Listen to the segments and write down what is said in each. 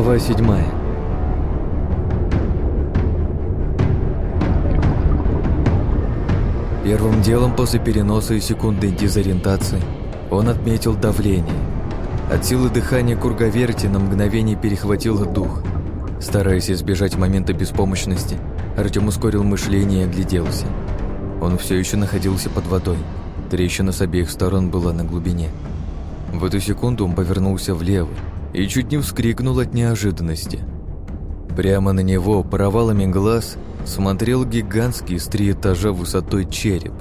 Глава седьмая. Первым делом после переноса и секундной дезориентации он отметил давление. От силы дыхания круговерти на мгновение перехватило дух. Стараясь избежать момента беспомощности, Артем ускорил мышление и огляделся. Он все еще находился под водой. Трещина с обеих сторон была на глубине. В эту секунду он повернулся влево и чуть не вскрикнул от неожиданности. Прямо на него провалами глаз смотрел гигантский с три этажа высотой череп.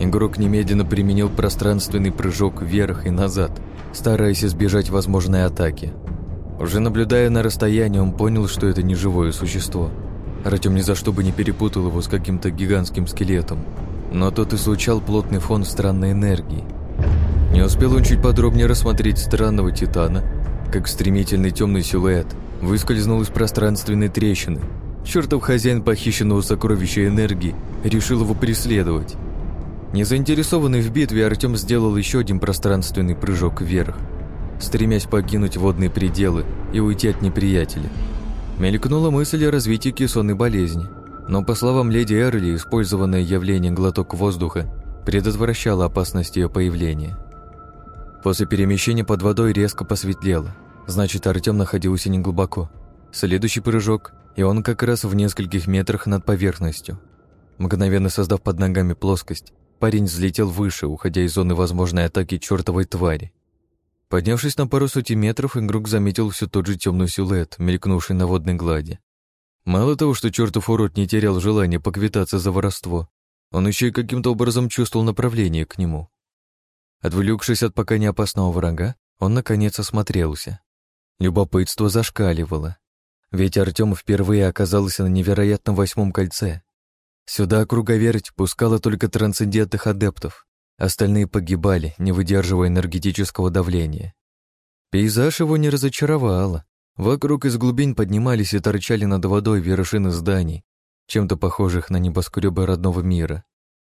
Игрок немедленно применил пространственный прыжок вверх и назад, стараясь избежать возможной атаки. Уже наблюдая на расстоянии, он понял, что это не живое существо. Артем ни за что бы не перепутал его с каким-то гигантским скелетом, но тот излучал плотный фон странной энергии. Не успел он чуть подробнее рассмотреть странного титана, как стремительный темный силуэт выскользнул из пространственной трещины. Чертов хозяин похищенного сокровища энергии решил его преследовать. Незаинтересованный в битве, Артем сделал еще один пространственный прыжок вверх, стремясь покинуть водные пределы и уйти от неприятеля. Мелькнула мысль о развитии кессонной болезни, но, по словам леди Эрли, использованное явление глоток воздуха предотвращало опасность ее появления. После перемещения под водой резко посветлело, значит, Артем находился неглубоко. Следующий прыжок, и он как раз в нескольких метрах над поверхностью. Мгновенно создав под ногами плоскость, парень взлетел выше, уходя из зоны возможной атаки чертовой твари. Поднявшись на пару сотен метров, игрок заметил все тот же темный силуэт, мелькнувший на водной глади. Мало того, что чертов урод не терял желания поквитаться за воровство, он еще и каким-то образом чувствовал направление к нему. Отвлекшись от пока не опасного врага, он наконец осмотрелся. Любопытство зашкаливало. Ведь Артем впервые оказался на невероятном восьмом кольце. Сюда круговерть пускала только трансцендентных адептов. Остальные погибали, не выдерживая энергетического давления. Пейзаж его не разочаровало. Вокруг из глубин поднимались и торчали над водой вершины зданий, чем-то похожих на небоскребы родного мира.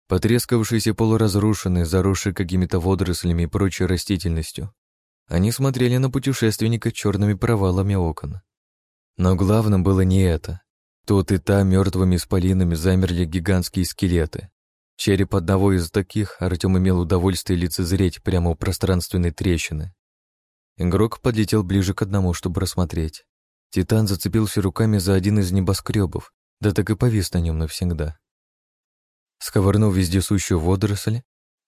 Потрескавшиеся полуразрушенные, заросшие какими-то водорослями и прочей растительностью. Они смотрели на путешественника черными провалами окон. Но главным было не это. Тут и там мертвыми исполинами замерли гигантские скелеты. Череп одного из таких Артем имел удовольствие лицезреть прямо у пространственной трещины. Игрок подлетел ближе к одному, чтобы рассмотреть. Титан зацепился руками за один из небоскребов, да так и повис на нем навсегда. Сковырнув вездесущую водоросль,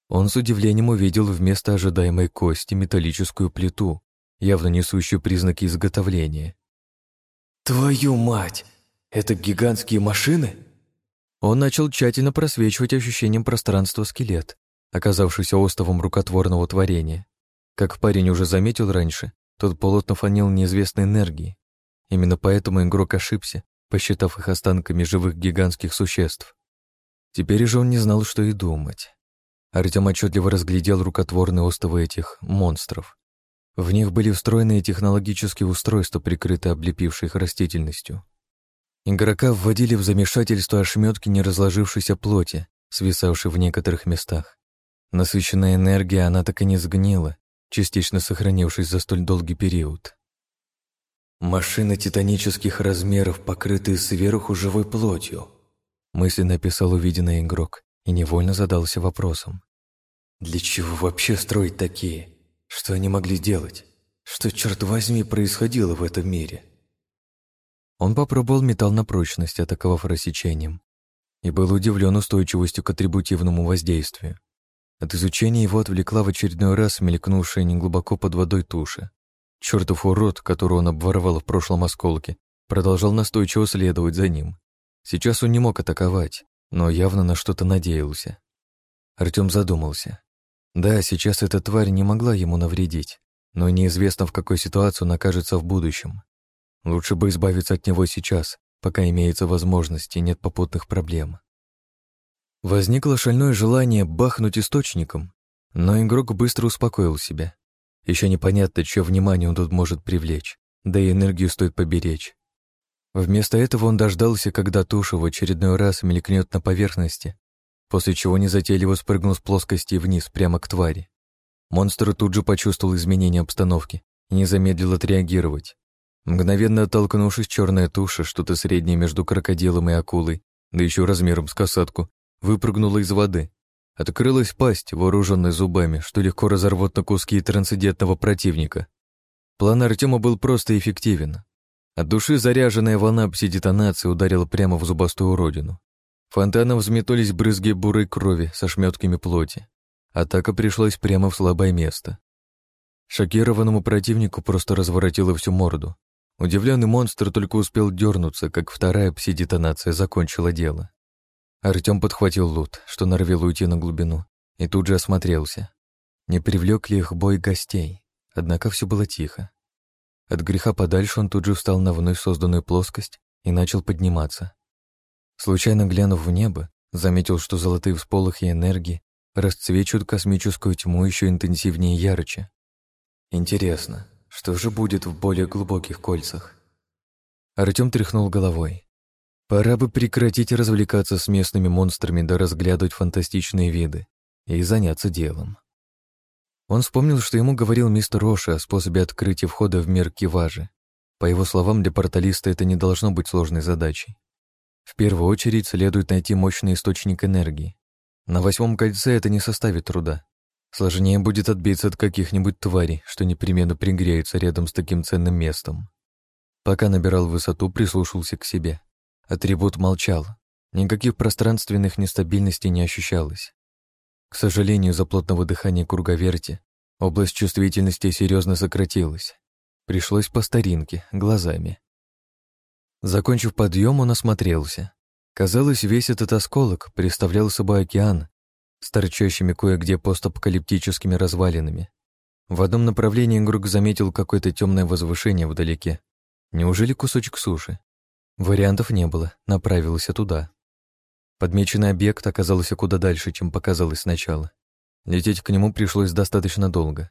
он с удивлением увидел вместо ожидаемой кости металлическую плиту, явно несущую признаки изготовления. «Твою мать! Это гигантские машины?» Он начал тщательно просвечивать ощущением пространства скелет, оказавшийся остовом рукотворного творения. Как парень уже заметил раньше, тот полотно фанил неизвестной энергии. Именно поэтому игрок ошибся, посчитав их останками живых гигантских существ. Теперь же он не знал, что и думать. Артем отчетливо разглядел рукотворные остовы этих монстров. В них были встроенные технологические устройства, прикрытые облепившей их растительностью. Игрока вводили в замешательство ошметки неразложившейся плоти, свисавшей в некоторых местах. Насыщенная энергия, она так и не сгнила, частично сохранившись за столь долгий период. «Машины титанических размеров, покрытые сверху живой плотью», мысленно описал увиденный игрок и невольно задался вопросом. «Для чего вообще строить такие? Что они могли делать? Что, черт возьми, происходило в этом мире?» Он попробовал металл на прочность, атаковав рассечением, и был удивлен устойчивостью к атрибутивному воздействию. От изучения его отвлекла в очередной раз мелькнувшая неглубоко под водой туша. Чертов урод, которого он обворовал в прошлом осколке, продолжал настойчиво следовать за ним. Сейчас он не мог атаковать, но явно на что-то надеялся. Артем задумался. Да, сейчас эта тварь не могла ему навредить, но неизвестно, в какой ситуации он окажется в будущем. Лучше бы избавиться от него сейчас, пока имеется возможность и нет попутных проблем. Возникло шальное желание бахнуть источником, но игрок быстро успокоил себя. Еще непонятно, чье внимание он тут может привлечь, да и энергию стоит поберечь. Вместо этого он дождался, когда туша в очередной раз мелькнет на поверхности, после чего незатейливо спрыгнул с плоскости вниз прямо к твари. Монстр тут же почувствовал изменение обстановки и не замедлил отреагировать. Мгновенно оттолкнувшись, черная туша, что-то среднее между крокодилом и акулой, да еще размером с касатку, выпрыгнула из воды. Открылась пасть, вооруженная зубами, что легко разорвет на куски трансцендентного противника. План Артема был просто эффективен. От души заряженная волна пси-детонации ударила прямо в зубастую уродину. Фонтаном взметнулись брызги бурой крови со шметками плоти. Атака пришлась прямо в слабое место. Шокированному противнику просто разворотило всю морду. Удивленный монстр только успел дернуться, как вторая пси-детонация закончила дело. Артем подхватил лут, что норовил уйти на глубину, и тут же осмотрелся. Не привлек ли их бой гостей? Однако все было тихо. От греха подальше он тут же встал на вновь созданную плоскость и начал подниматься. Случайно глянув в небо, заметил, что золотые всполохи энергии расцвечивают космическую тьму еще интенсивнее и ярче. Интересно, что же будет в более глубоких кольцах? Артем тряхнул головой. Пора бы прекратить развлекаться с местными монстрами да разглядывать фантастичные виды и заняться делом. Он вспомнил, что ему говорил мистер Роши о способе открытия входа в мир Киважи. По его словам, для порталиста это не должно быть сложной задачей. В первую очередь следует найти мощный источник энергии. На восьмом кольце это не составит труда. Сложнее будет отбиться от каких-нибудь тварей, что непременно пригреются рядом с таким ценным местом. Пока набирал высоту, прислушался к себе. Атрибут молчал. Никаких пространственных нестабильностей не ощущалось. К сожалению, за плотного дыхания круговерти область чувствительности серьезно сократилась. Пришлось по старинке, глазами. Закончив подъем, он осмотрелся. Казалось, весь этот осколок представлял собой океан с торчащими кое-где постапокалиптическими развалинами. В одном направлении Грук заметил какое-то темное возвышение вдалеке. Неужели кусочек суши? Вариантов не было, направился туда. Подмеченный объект оказался куда дальше, чем показалось сначала. Лететь к нему пришлось достаточно долго.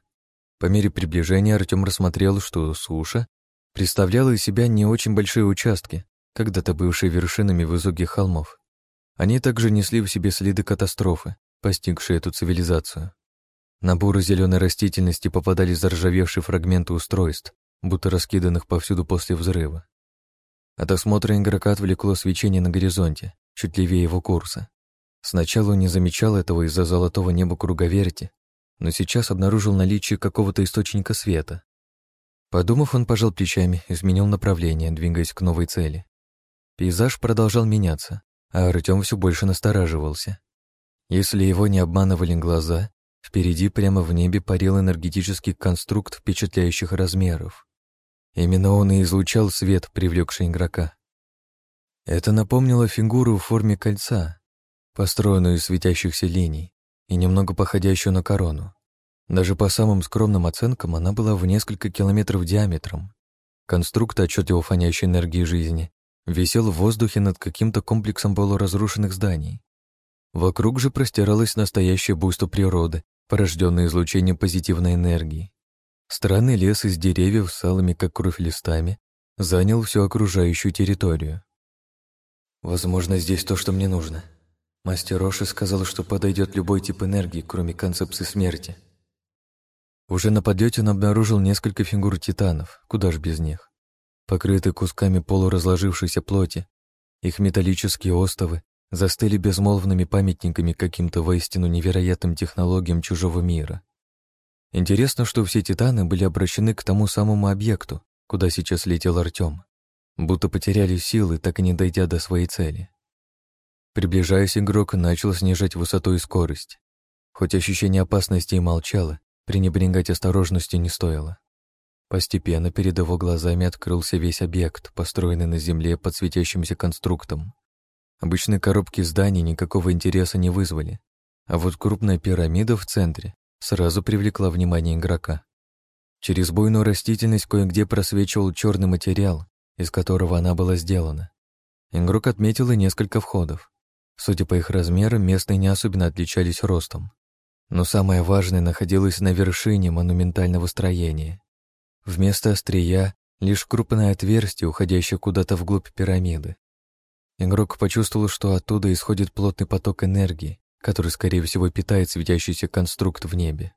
По мере приближения Артем рассмотрел, что суша представляла из себя не очень большие участки, когда-то бывшие вершинами высоких холмов. Они также несли в себе следы катастрофы, постигшей эту цивилизацию. На буры зеленой растительности попадались заржавевшие фрагменты устройств, будто раскиданных повсюду после взрыва. От осмотра игрока отвлекло свечение на горизонте, чуть левее его курса. Сначала он не замечал этого из-за золотого неба круговерти, но сейчас обнаружил наличие какого-то источника света. Подумав, он пожал плечами, изменил направление, двигаясь к новой цели. Пейзаж продолжал меняться, а Артем все больше настораживался. Если его не обманывали глаза, впереди прямо в небе парил энергетический конструкт впечатляющих размеров. Именно он и излучал свет, привлекший игрока. Это напомнило фигуру в форме кольца, построенную из светящихся линий и немного походящую на корону. Даже по самым скромным оценкам она была в несколько километров диаметром. Конструкт, отчетливо фонящий энергии жизни, висел в воздухе над каким-то комплексом полуразрушенных зданий. Вокруг же простиралось настоящее буйство природы, порожденное излучением позитивной энергии. Странный лес из деревьев с алыми, как кровь, листами занял всю окружающую территорию. Возможно, здесь то, что мне нужно. Мастер Роши сказал, что подойдет любой тип энергии, кроме концепции смерти. Уже на подлете он обнаружил несколько фигур титанов, куда ж без них. Покрытые кусками полуразложившейся плоти, их металлические остовы застыли безмолвными памятниками каким-то воистину невероятным технологиям чужого мира. Интересно, что все титаны были обращены к тому самому объекту, куда сейчас летел Артем будто потеряли силы, так и не дойдя до своей цели. Приближаясь, игрок начал снижать высоту и скорость. Хоть ощущение опасности и молчало, пренебрегать осторожностью не стоило. Постепенно перед его глазами открылся весь объект, построенный на Земле под светящимся конструктом. Обычные коробки зданий никакого интереса не вызвали, а вот крупная пирамида в центре сразу привлекла внимание игрока. Через буйную растительность кое-где просвечивал черный материал, из которого она была сделана. Игрок отметил и несколько входов. Судя по их размерам, местные не особенно отличались ростом. Но самое важное находилось на вершине монументального строения. Вместо острия — лишь крупное отверстие, уходящее куда-то вглубь пирамиды. Игрок почувствовал, что оттуда исходит плотный поток энергии, который, скорее всего, питает светящийся конструкт в небе.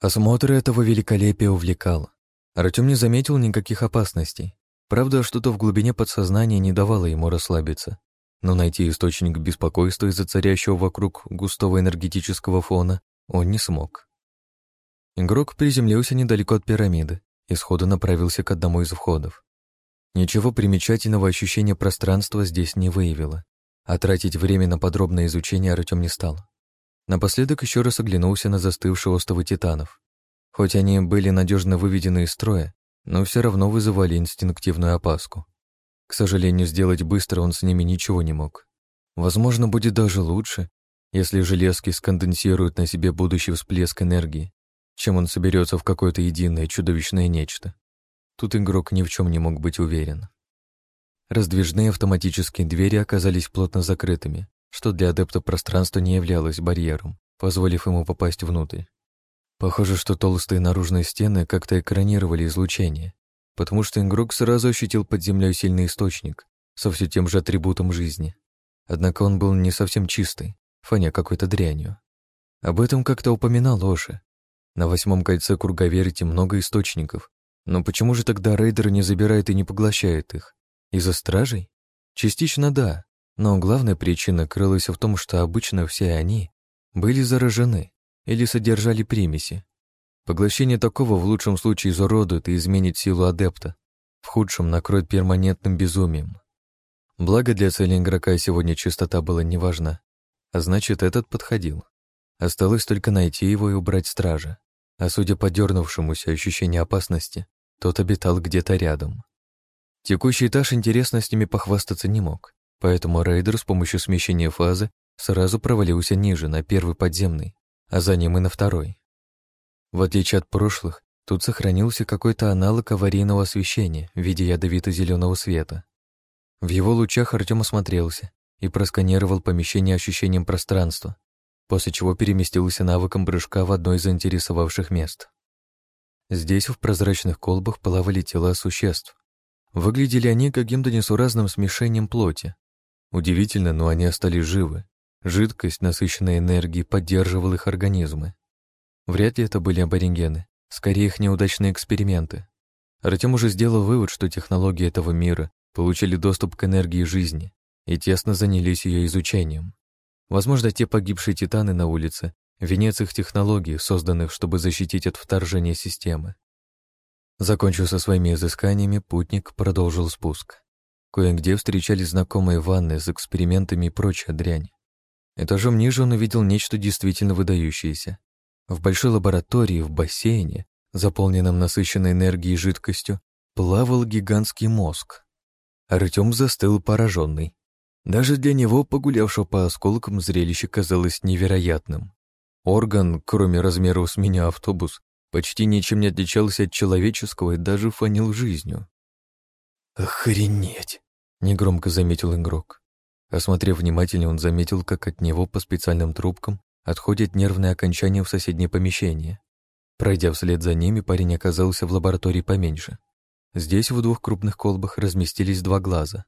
Осмотр этого великолепия увлекал. Артем не заметил никаких опасностей. Правда, что-то в глубине подсознания не давало ему расслабиться. Но найти источник беспокойства из-за царящего вокруг густого энергетического фона он не смог. Игрок приземлился недалеко от пирамиды и сходу направился к одному из входов. Ничего примечательного ощущения пространства здесь не выявило, а тратить время на подробное изучение Артем не стал. Напоследок еще раз оглянулся на застывшие остовы титанов. Хоть они были надежно выведены из строя, но все равно вызывали инстинктивную опаску. К сожалению, сделать быстро он с ними ничего не мог. Возможно, будет даже лучше, если железки сконденсируют на себе будущий всплеск энергии, чем он соберется в какое-то единое чудовищное нечто. Тут игрок ни в чем не мог быть уверен. Раздвижные автоматические двери оказались плотно закрытыми, что для адепта пространства не являлось барьером, позволив ему попасть внутрь. Похоже, что толстые наружные стены как-то экранировали излучение, потому что игрок сразу ощутил под землей сильный источник со все тем же атрибутом жизни. Однако он был не совсем чистый, фоня какой-то дрянью. Об этом как-то упоминал Лоши. На восьмом кольце Кургаверти много источников, но почему же тогда рейдер не забирает и не поглощает их? Из-за стражей? Частично да, но главная причина крылась в том, что обычно все они были заражены или содержали примеси. Поглощение такого в лучшем случае изуродует и изменит силу адепта, в худшем накроет перманентным безумием. Благо для цели игрока сегодня чистота была не важна, а значит, этот подходил. Осталось только найти его и убрать стража, а судя по дернувшемуся ощущению опасности, тот обитал где-то рядом. Текущий этаж интересностями похвастаться не мог, поэтому рейдер с помощью смещения фазы сразу провалился ниже, на первый подземный, а за ним и на второй. В отличие от прошлых, тут сохранился какой-то аналог аварийного освещения в виде ядовито-зеленого света. В его лучах Артем осмотрелся и просканировал помещение ощущением пространства, после чего переместился навыком прыжка в одно из заинтересовавших мест. Здесь в прозрачных колбах плавали тела существ. Выглядели они каким-то несуразным смешением плоти. Удивительно, но они остались живы, Жидкость, насыщенная энергией, поддерживала их организмы. Вряд ли это были аборигены, скорее их неудачные эксперименты. Артем уже сделал вывод, что технологии этого мира получили доступ к энергии жизни и тесно занялись ее изучением. Возможно, те погибшие титаны на улице — венец их технологий, созданных, чтобы защитить от вторжения системы. Закончив со своими изысканиями, путник продолжил спуск. Кое-где встречались знакомые ванны с экспериментами и прочая дрянь. Этажом ниже он увидел нечто действительно выдающееся. В большой лаборатории, в бассейне, заполненном насыщенной энергией жидкостью, плавал гигантский мозг. Артем застыл пораженный. Даже для него, погулявшего по осколкам, зрелище казалось невероятным. Орган, кроме размеров с меня автобус, почти ничем не отличался от человеческого и даже фанил жизнью. «Охренеть!» — негромко заметил игрок. Осмотрев внимательнее, он заметил, как от него по специальным трубкам отходят нервные окончания в соседнее помещение. Пройдя вслед за ними, парень оказался в лаборатории поменьше. Здесь в двух крупных колбах разместились два глаза.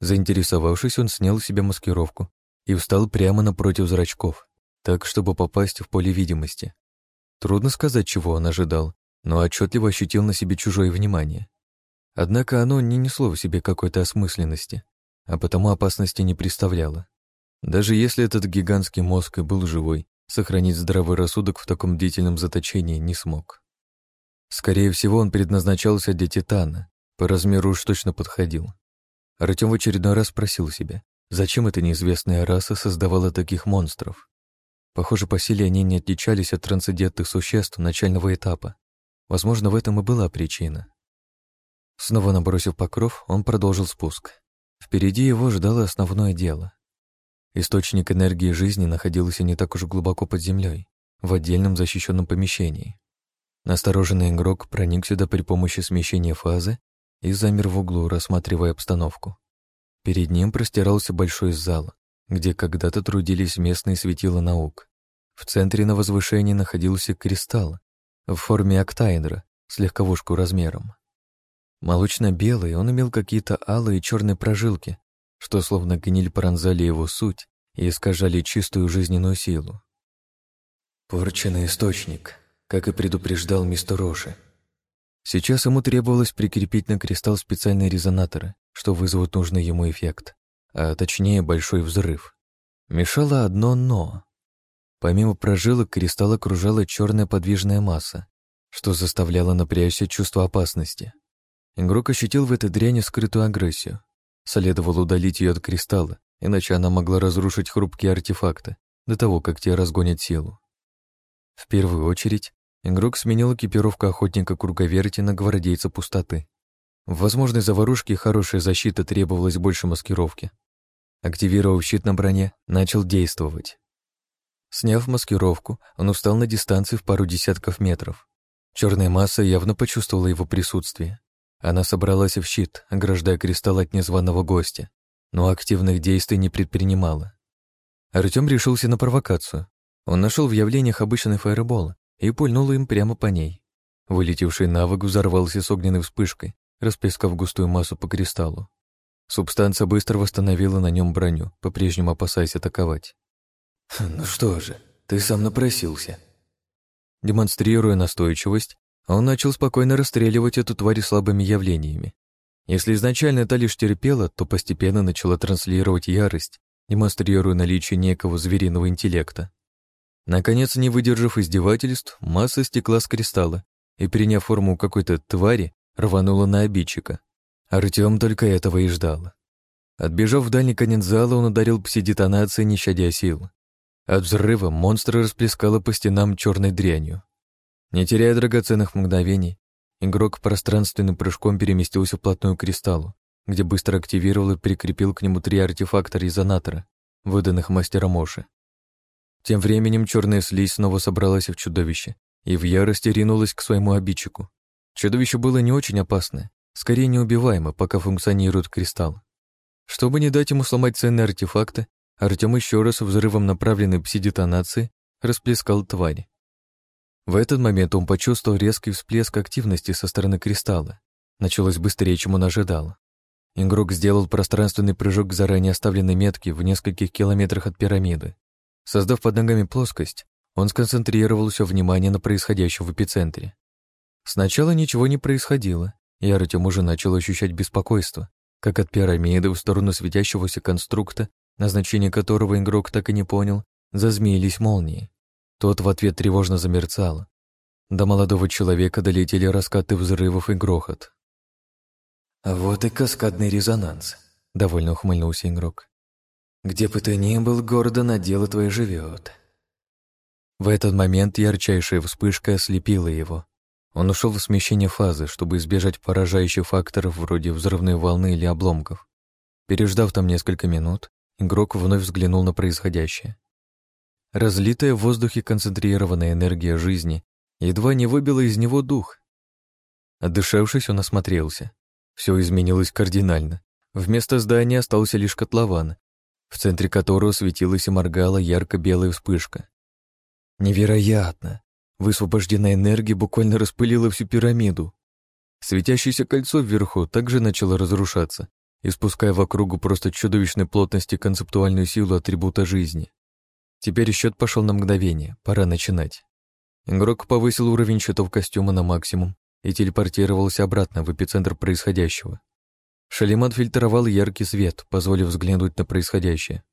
Заинтересовавшись, он снял себе маскировку и встал прямо напротив зрачков, так, чтобы попасть в поле видимости. Трудно сказать, чего он ожидал, но отчетливо ощутил на себе чужое внимание. Однако оно не несло в себе какой-то осмысленности а потому опасности не представляло. Даже если этот гигантский мозг и был живой, сохранить здравый рассудок в таком длительном заточении не смог. Скорее всего, он предназначался для Титана, по размеру уж точно подходил. Артем в очередной раз спросил себя, зачем эта неизвестная раса создавала таких монстров. Похоже, по силе они не отличались от трансцендентных существ начального этапа. Возможно, в этом и была причина. Снова набросив покров, он продолжил спуск. Впереди его ждало основное дело. Источник энергии жизни находился не так уж глубоко под землей, в отдельном защищенном помещении. Настороженный игрок проник сюда при помощи смещения фазы и замер в углу, рассматривая обстановку. Перед ним простирался большой зал, где когда-то трудились местные светила наук. В центре на возвышении находился кристалл в форме октаэдра с легковушку размером. Молочно-белый, он имел какие-то алые и черные прожилки, что словно гниль пронзали его суть и искажали чистую жизненную силу. Порченный источник, как и предупреждал мистер Роши. Сейчас ему требовалось прикрепить на кристалл специальные резонаторы, что вызовут нужный ему эффект, а точнее большой взрыв. Мешало одно «но». Помимо прожилок кристалл окружала черная подвижная масса, что заставляло напрячься чувство опасности. Игрок ощутил в этой дряни скрытую агрессию. Следовало удалить ее от кристалла, иначе она могла разрушить хрупкие артефакты до того, как те разгонят силу. В первую очередь, игрок сменил экипировку охотника круговерти на гвардейца пустоты. В возможной заварушке хорошая защита требовалась больше маскировки. Активировав щит на броне, начал действовать. Сняв маскировку, он устал на дистанции в пару десятков метров. Черная масса явно почувствовала его присутствие. Она собралась в щит, ограждая кристалл от незваного гостя, но активных действий не предпринимала. Артем решился на провокацию. Он нашел в явлениях обычный фаербол и пульнул им прямо по ней. Вылетевший навык взорвался с огненной вспышкой, расплескав густую массу по кристаллу. Субстанция быстро восстановила на нем броню, по-прежнему опасаясь атаковать. «Ну что же, ты сам напросился». Демонстрируя настойчивость, он начал спокойно расстреливать эту тварь слабыми явлениями. Если изначально это лишь терпела, то постепенно начала транслировать ярость, демонстрируя наличие некого звериного интеллекта. Наконец, не выдержав издевательств, масса стекла с кристалла и, приняв форму какой-то твари, рванула на обидчика. Артем только этого и ждал. Отбежав в дальний конец зала, он ударил пси-детонацией, не щадя сил. От взрыва монстр расплескало по стенам черной дрянью. Не теряя драгоценных мгновений, игрок пространственным прыжком переместился вплотную к кристаллу, где быстро активировал и прикрепил к нему три артефакта резонатора, выданных мастером Моши. Тем временем черная слизь снова собралась в чудовище и в ярости ринулась к своему обидчику. Чудовище было не очень опасное, скорее неубиваемо, пока функционирует кристалл. Чтобы не дать ему сломать ценные артефакты, Артем еще раз взрывом направленной пси-детонации расплескал тварь. В этот момент он почувствовал резкий всплеск активности со стороны кристалла. Началось быстрее, чем он ожидал. Игрок сделал пространственный прыжок к заранее оставленной метке в нескольких километрах от пирамиды. Создав под ногами плоскость, он сконцентрировал все внимание на происходящем в эпицентре. Сначала ничего не происходило, и Артем уже начал ощущать беспокойство, как от пирамиды в сторону светящегося конструкта, назначение которого игрок так и не понял, зазмеились молнии. Тот в ответ тревожно замерцал. До молодого человека долетели раскаты взрывов и грохот. «А вот и каскадный резонанс», — довольно ухмыльнулся игрок. «Где бы ты ни был, города на дело твое живет». В этот момент ярчайшая вспышка ослепила его. Он ушел в смещение фазы, чтобы избежать поражающих факторов вроде взрывной волны или обломков. Переждав там несколько минут, игрок вновь взглянул на происходящее. Разлитая в воздухе концентрированная энергия жизни едва не выбила из него дух. Отдышавшись, он осмотрелся. Все изменилось кардинально. Вместо здания остался лишь котлован, в центре которого светилась и моргала ярко-белая вспышка. Невероятно! Высвобожденная энергия буквально распылила всю пирамиду. Светящееся кольцо вверху также начало разрушаться, испуская в округу просто чудовищной плотности концептуальную силу атрибута жизни. Теперь счет пошел на мгновение, пора начинать. Игрок повысил уровень счетов костюма на максимум и телепортировался обратно в эпицентр происходящего. Шалим отфильтровал яркий свет, позволив взглянуть на происходящее.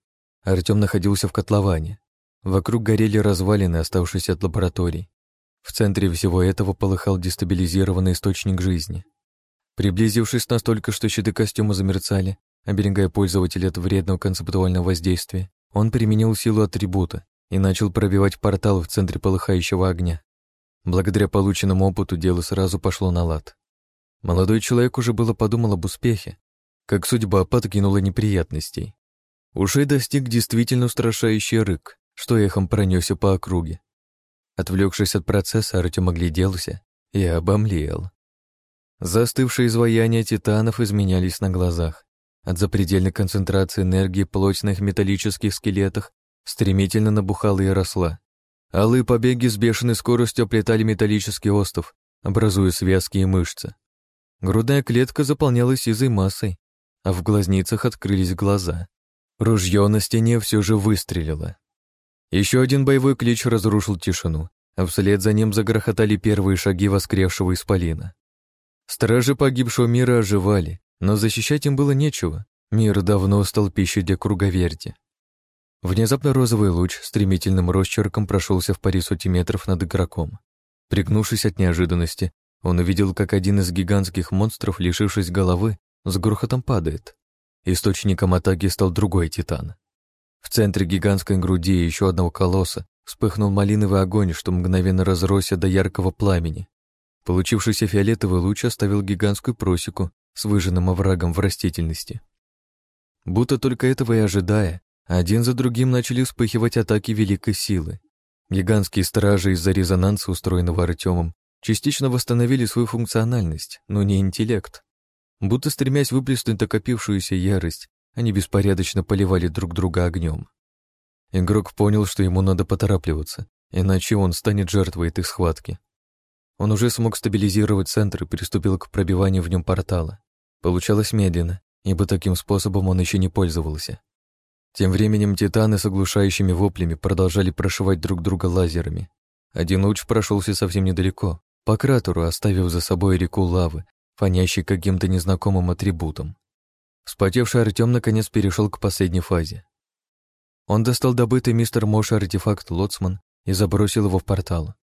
Артем находился в котловане. Вокруг горели развалины, оставшиеся от лабораторий. В центре всего этого полыхал дестабилизированный источник жизни. Приблизившись настолько, что щиты костюма замерцали, оберегая пользователя от вредного концептуального воздействия, он применил силу атрибута и начал пробивать портал в центре полыхающего огня. Благодаря полученному опыту дело сразу пошло на лад. Молодой человек уже было подумал об успехе, как судьба подкинула неприятностей. Ушей достиг действительно устрашающий рык, что эхом пронесся по округе. Отвлекшись от процесса, Артем огляделся и обомлел. Застывшие изваяния титанов изменялись на глазах. От запредельной концентрации энергии плоть на их металлических скелетах стремительно набухала и росла. Алые побеги с бешеной скоростью оплетали металлический остов, образуя связки и мышцы. Грудная клетка заполнялась сизой массой, а в глазницах открылись глаза. Ружье на стене все же выстрелило. Еще один боевой клич разрушил тишину, а вслед за ним загрохотали первые шаги воскревшего исполина. Стражи погибшего мира оживали, но защищать им было нечего. Мир давно стал пищей для круговерти. Внезапно розовый луч стремительным росчерком прошелся в паре сотни метров над игроком. Пригнувшись от неожиданности, он увидел, как один из гигантских монстров, лишившись головы, с грохотом падает. Источником атаки стал другой титан. В центре гигантской груди еще одного колосса вспыхнул малиновый огонь, что мгновенно разросся до яркого пламени. Получившийся фиолетовый луч оставил гигантскую просеку с выжженным оврагом в растительности. Будто только этого и ожидая, один за другим начали вспыхивать атаки великой силы. Гигантские стражи из-за резонанса, устроенного Артемом, частично восстановили свою функциональность, но не интеллект. Будто стремясь выплеснуть накопившуюся ярость, они беспорядочно поливали друг друга огнем. Игрок понял, что ему надо поторапливаться, иначе он станет жертвой этой схватки. Он уже смог стабилизировать центр и приступил к пробиванию в нем портала. Получалось медленно, ибо таким способом он еще не пользовался. Тем временем титаны с оглушающими воплями продолжали прошивать друг друга лазерами. Один луч прошелся совсем недалеко, по кратеру, оставив за собой реку лавы, фонящей каким-то незнакомым атрибутом. Вспотевший Артем наконец перешел к последней фазе. Он достал добытый мистер Моша артефакт Лоцман и забросил его в портал.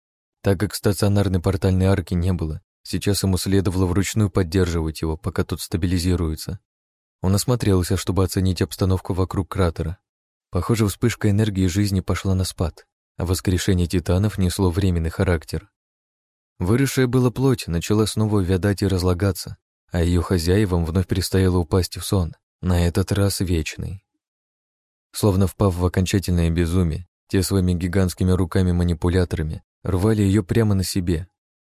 Так как стационарной портальной арки не было, сейчас ему следовало вручную поддерживать его, пока тот стабилизируется. Он осмотрелся, чтобы оценить обстановку вокруг кратера. Похоже, вспышка энергии жизни пошла на спад, а воскрешение титанов несло временный характер. Выросшая была плоть начала снова увядать и разлагаться, а ее хозяевам вновь предстояло упасть в сон, на этот раз вечный. Словно впав в окончательное безумие, те своими гигантскими руками-манипуляторами рвали ее прямо на себе.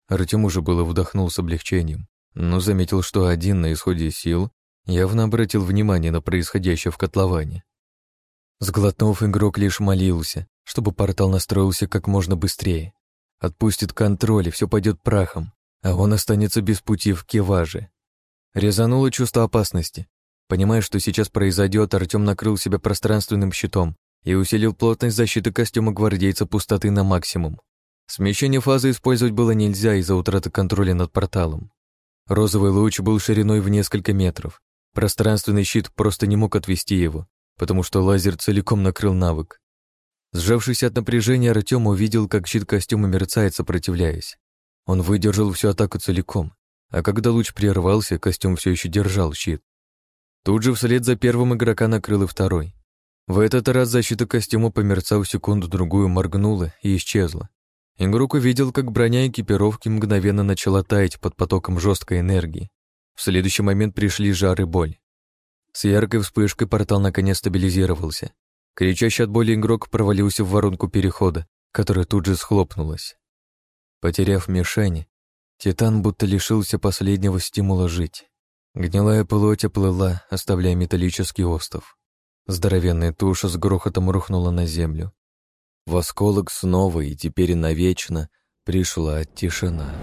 Артем уже было вдохнул с облегчением, но заметил, что один на исходе сил явно обратил внимание на происходящее в котловане. Сглотнув, игрок лишь молился, чтобы портал настроился как можно быстрее. Отпустит контроль, и все пойдет прахом, а он останется без пути в Кеваже. Резануло чувство опасности. Понимая, что сейчас произойдет, Артем накрыл себя пространственным щитом и усилил плотность защиты костюма гвардейца пустоты на максимум. Смещение фазы использовать было нельзя из-за утраты контроля над порталом. Розовый луч был шириной в несколько метров. Пространственный щит просто не мог отвести его, потому что лазер целиком накрыл навык. Сжавшись от напряжения, Артем увидел, как щит костюма мерцает, сопротивляясь. Он выдержал всю атаку целиком, а когда луч прервался, костюм все еще держал щит. Тут же вслед за первым игрока накрыл и второй. В этот раз защита костюма, померцав секунду-другую, моргнула и исчезла. Игрок увидел, как броня экипировки мгновенно начала таять под потоком жесткой энергии. В следующий момент пришли жар и боль. С яркой вспышкой портал наконец стабилизировался. Кричащий от боли игрок провалился в воронку перехода, которая тут же схлопнулась. Потеряв мишень, Титан будто лишился последнего стимула жить. Гнилая плоть оплыла, оставляя металлический остов. Здоровенная туша с грохотом рухнула на землю. В осколок снова и теперь навечно пришла тишина.